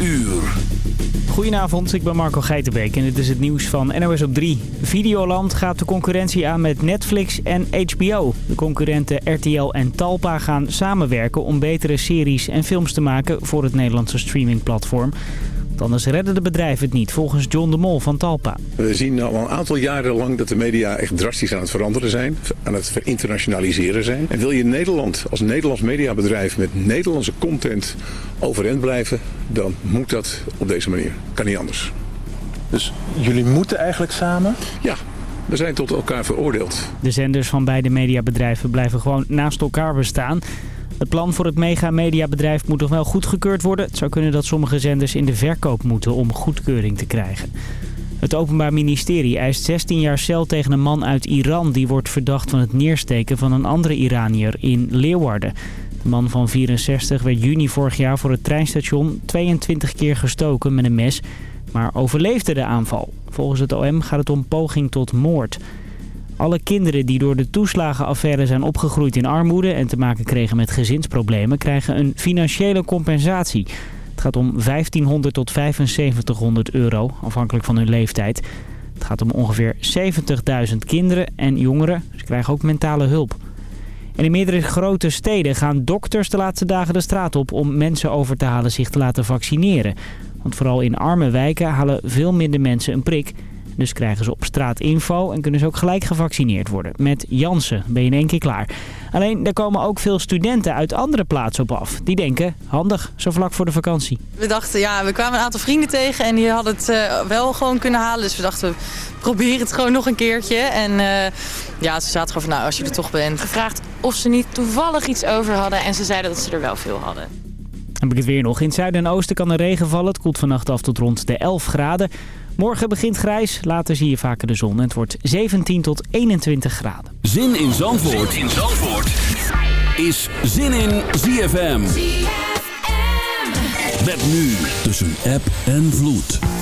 uur. Goedenavond, ik ben Marco Geitenbeek en dit is het nieuws van NOS op 3. Videoland gaat de concurrentie aan met Netflix en HBO. De concurrenten RTL en Talpa gaan samenwerken om betere series en films te maken voor het Nederlandse streamingplatform. Want anders redden de bedrijven het niet, volgens John de Mol van Talpa. We zien al een aantal jaren lang dat de media echt drastisch aan het veranderen zijn. Aan het verinternationaliseren zijn. En wil je Nederland als Nederlands mediabedrijf met Nederlandse content overeind blijven... dan moet dat op deze manier. Kan niet anders. Dus jullie moeten eigenlijk samen? Ja, we zijn tot elkaar veroordeeld. De zenders van beide mediabedrijven blijven gewoon naast elkaar bestaan... Het plan voor het mega-mediabedrijf moet nog wel goedgekeurd worden. Het zou kunnen dat sommige zenders in de verkoop moeten om goedkeuring te krijgen. Het Openbaar Ministerie eist 16 jaar cel tegen een man uit Iran... die wordt verdacht van het neersteken van een andere Iranier in Leeuwarden. De man van 64 werd juni vorig jaar voor het treinstation 22 keer gestoken met een mes... maar overleefde de aanval. Volgens het OM gaat het om poging tot moord... Alle kinderen die door de toeslagenaffaire zijn opgegroeid in armoede en te maken kregen met gezinsproblemen krijgen een financiële compensatie. Het gaat om 1500 tot 7500 euro, afhankelijk van hun leeftijd. Het gaat om ongeveer 70.000 kinderen en jongeren. Ze krijgen ook mentale hulp. En in meerdere grote steden gaan dokters de laatste dagen de straat op om mensen over te halen zich te laten vaccineren. Want vooral in arme wijken halen veel minder mensen een prik. Dus krijgen ze op straat info en kunnen ze ook gelijk gevaccineerd worden. Met Jansen ben je in één keer klaar. Alleen, daar komen ook veel studenten uit andere plaatsen op af. Die denken, handig, zo vlak voor de vakantie. We dachten, ja, we kwamen een aantal vrienden tegen en die hadden het uh, wel gewoon kunnen halen. Dus we dachten, we proberen het gewoon nog een keertje. En uh, ja, ze zaten gewoon van, nou, als je er toch bent. Gevraagd of ze niet toevallig iets over hadden en ze zeiden dat ze er wel veel hadden. Heb ik het weer nog. In het zuiden en oosten kan er regen vallen. Het koelt vannacht af tot rond de 11 graden. Morgen begint grijs, later zie je vaker de zon. En het wordt 17 tot 21 graden. Zin in Zandvoort, zin in Zandvoort. is Zin in ZFM. ZFM. Met nu tussen app en vloed.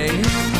away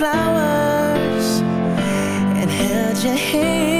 flowers and held your hand.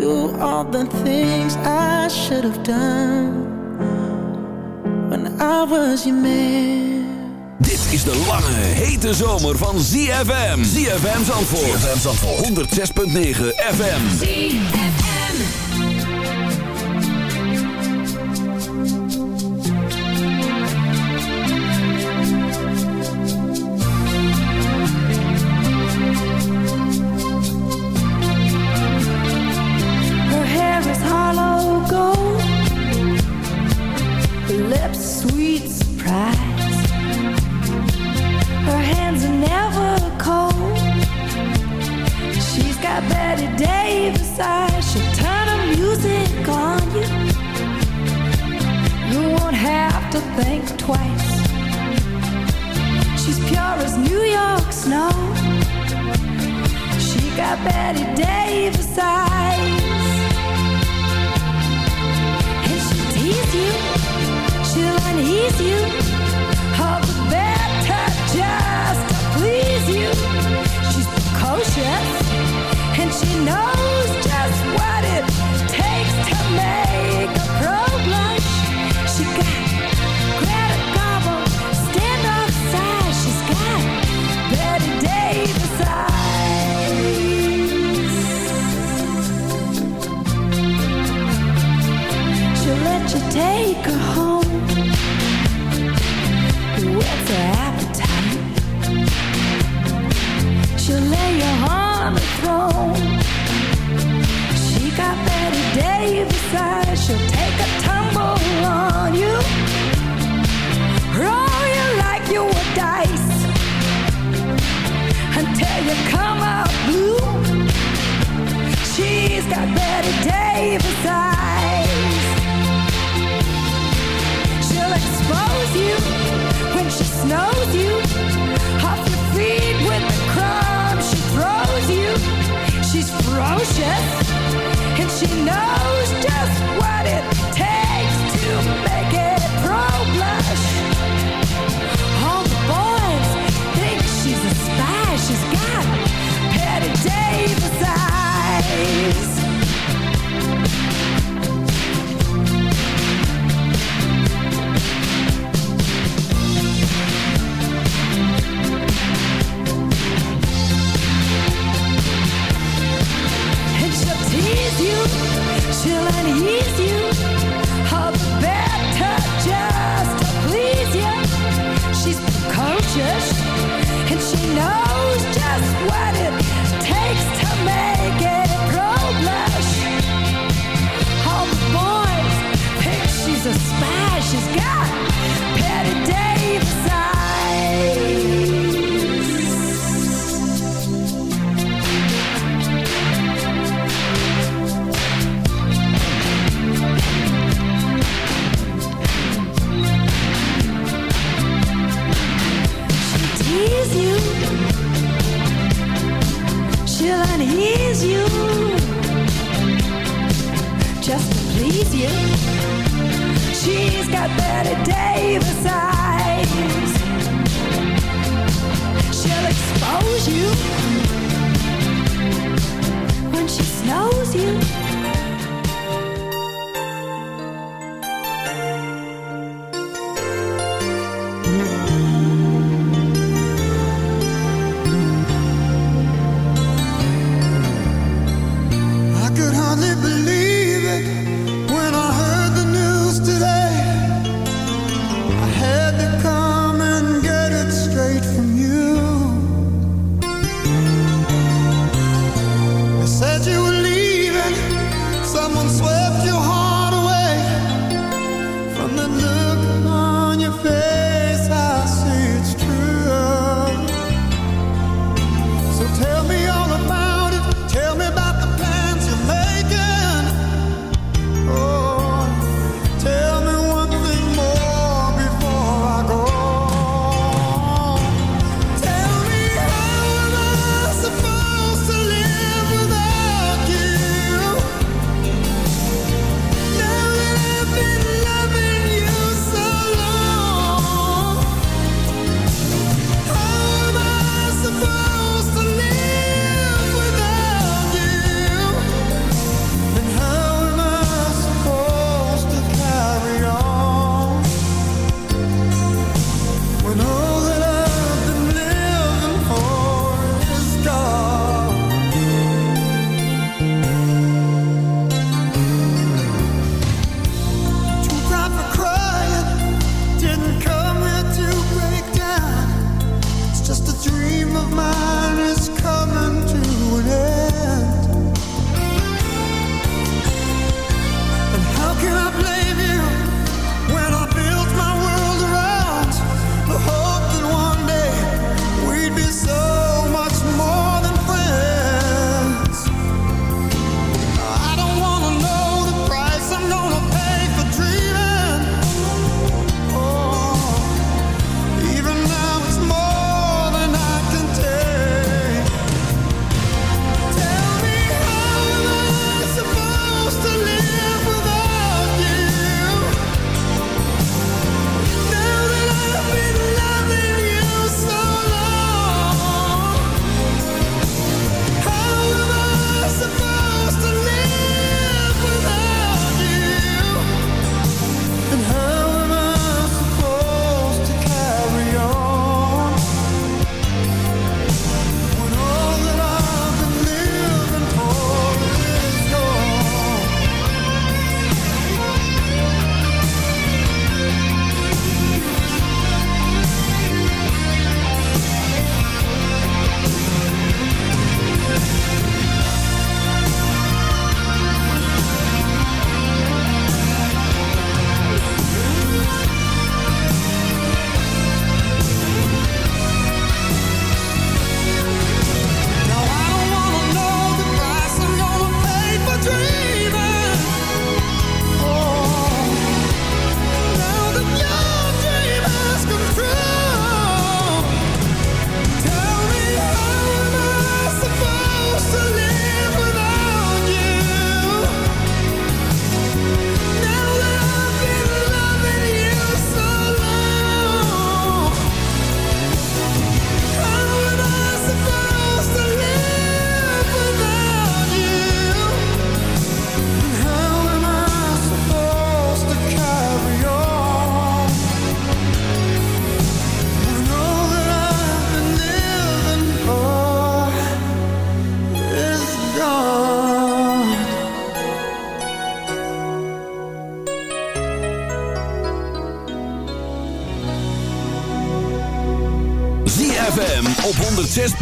do all the things I should have done when I was your man. Dit is de lange, hete zomer van ZFM. ZFM Zandvoort. ZFM Zandvoort. 106.9 FM. ZFM. snow. She got Bette Davis eyes. And she'll tease you, she'll unease you.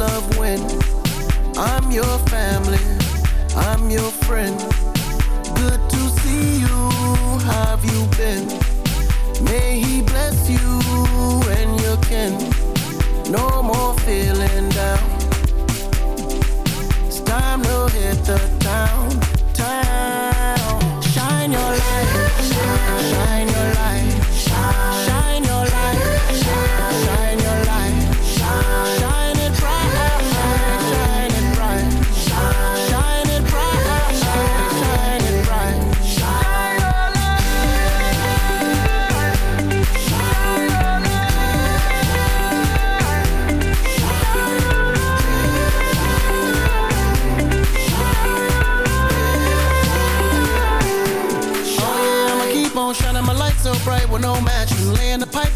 love when I'm your family, I'm your friend. Good to see you, have you been? May he bless you and your kin. No more feeling down. It's time to hit the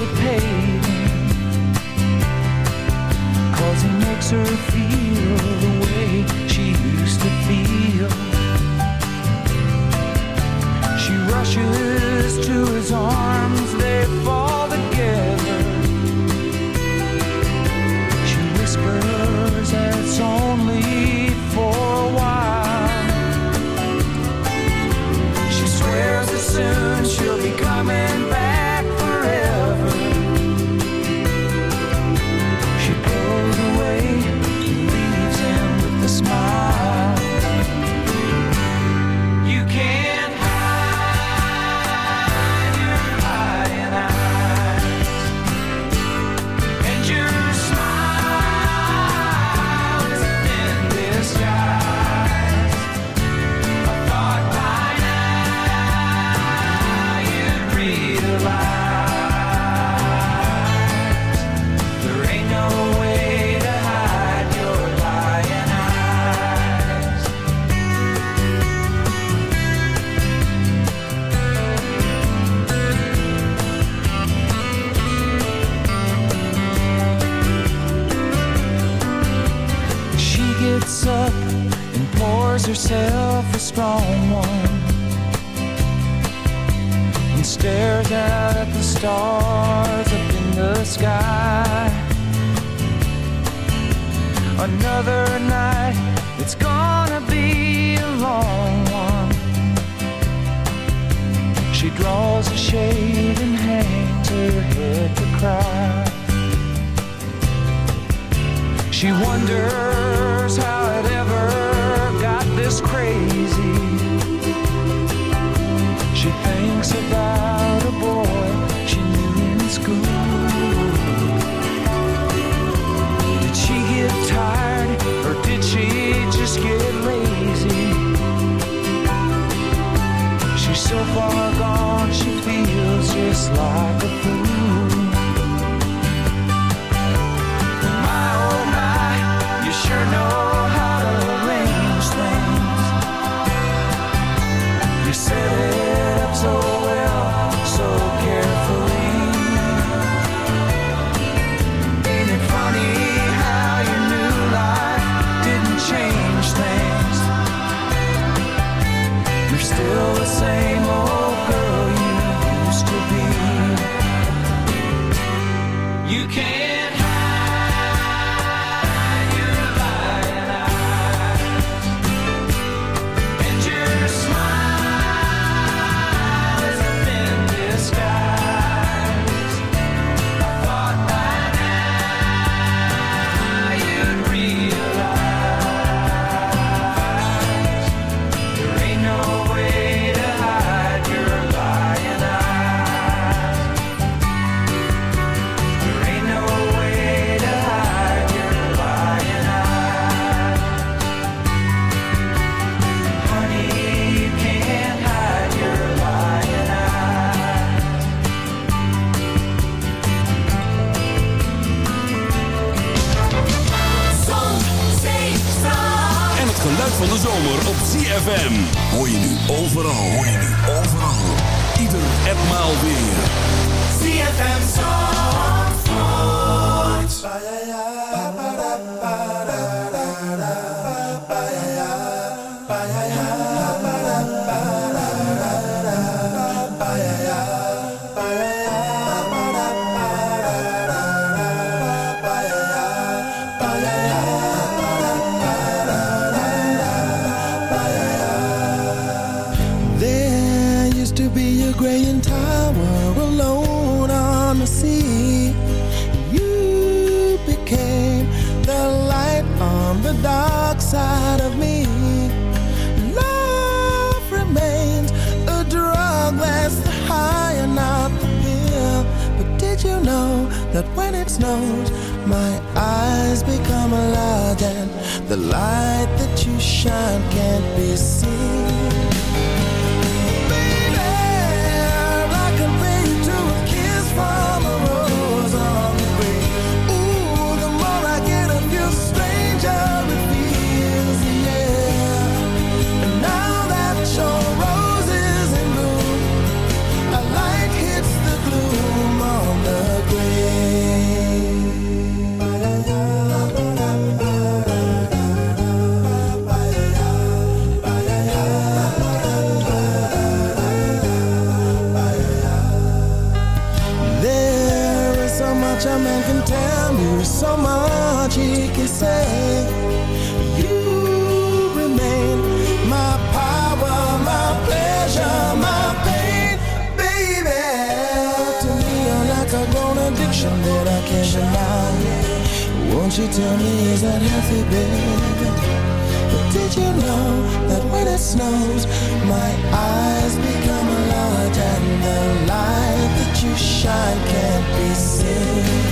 anticipating Cause he makes her feel the way she used to feel. She rushes to his arms I'm sorry. the light that you shine She told me is unhealthy, babe? But did you know that when it snows, my eyes become a lot, and the light that you shine can't be seen?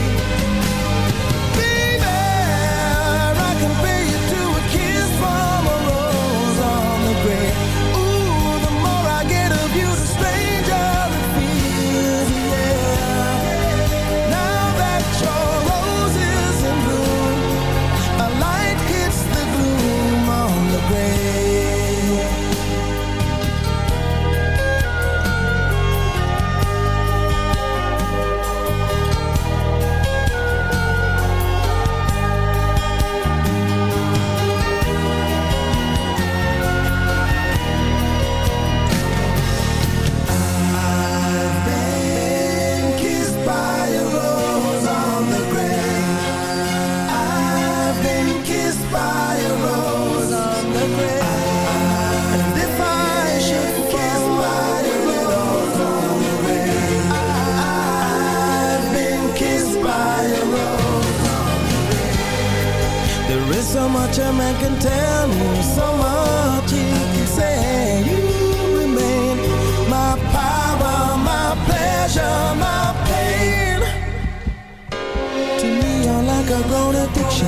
A man can tell you so much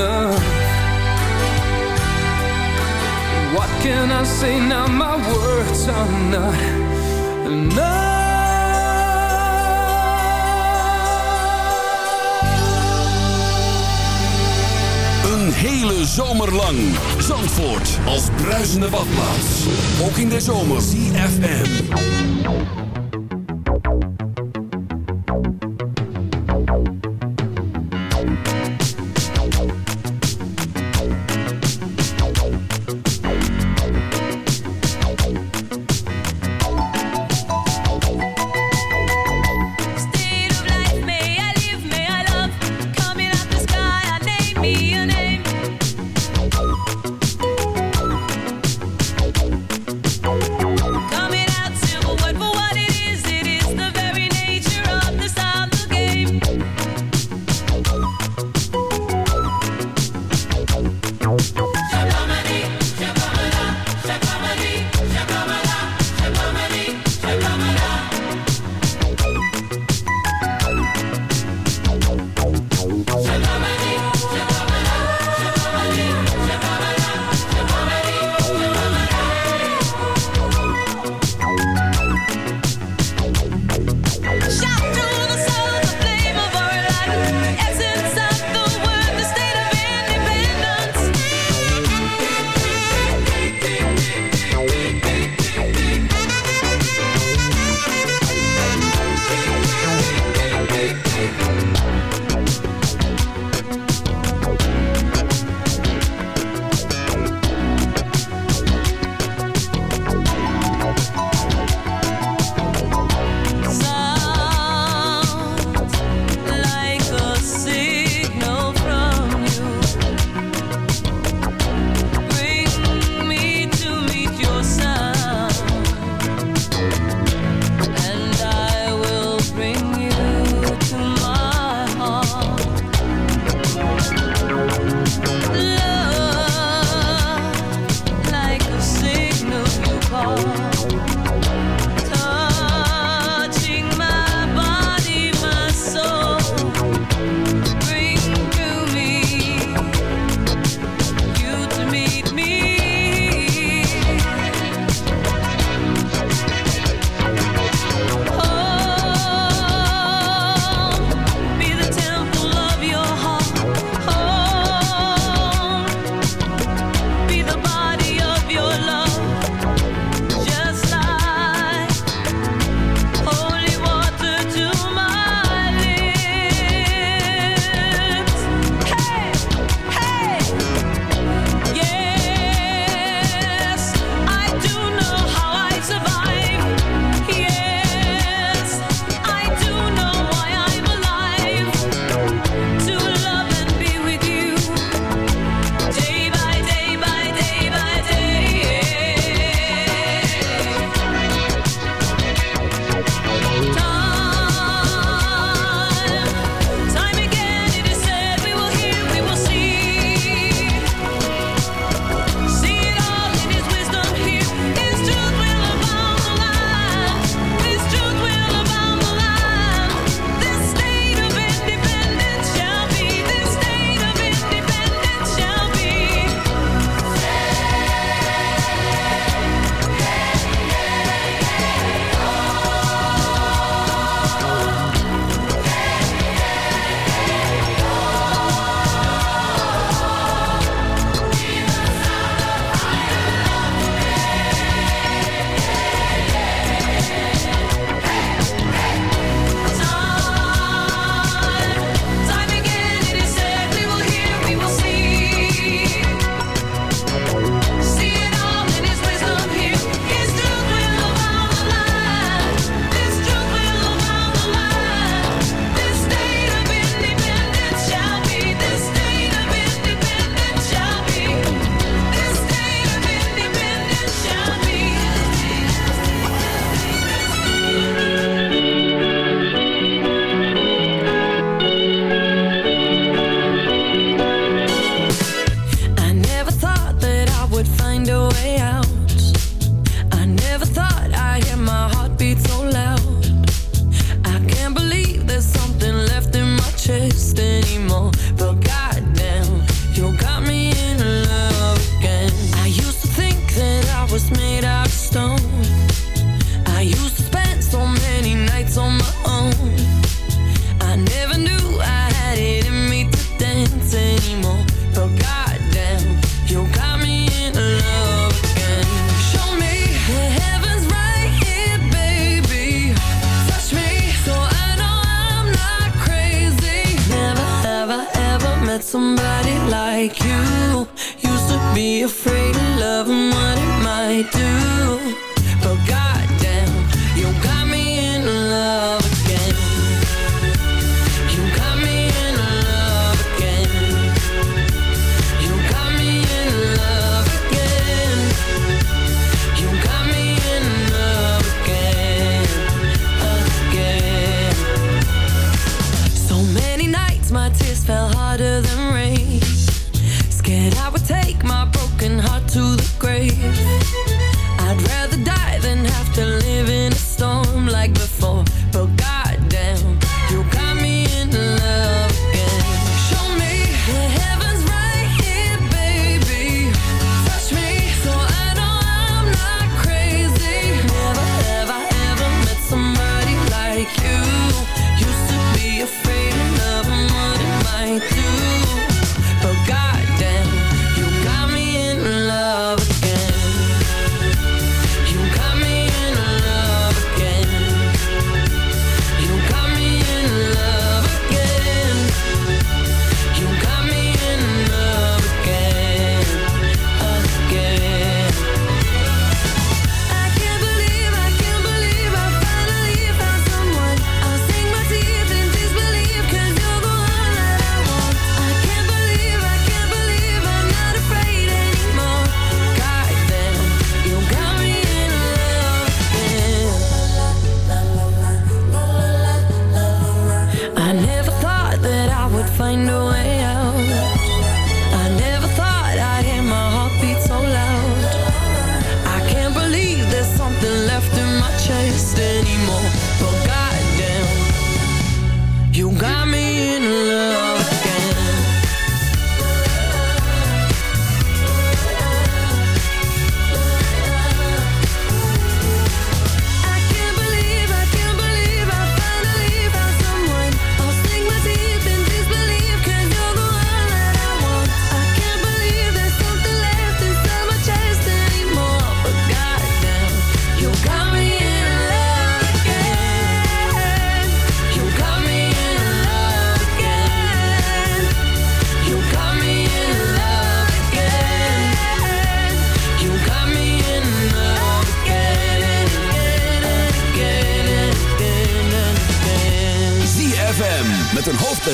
enough? What can I say now? My words are not enough. Een hele zomer lang. Zandvoort als bruisende badplaats. Ook in de zomer. CFM.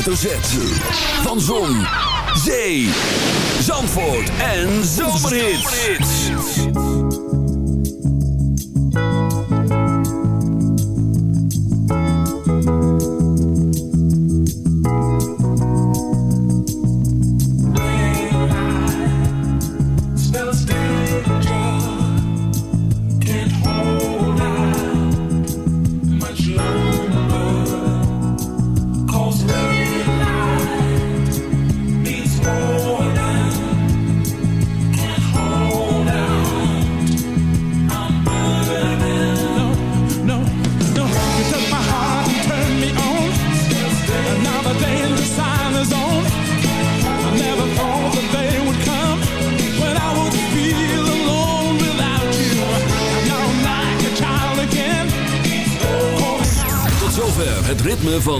hoofdletter Z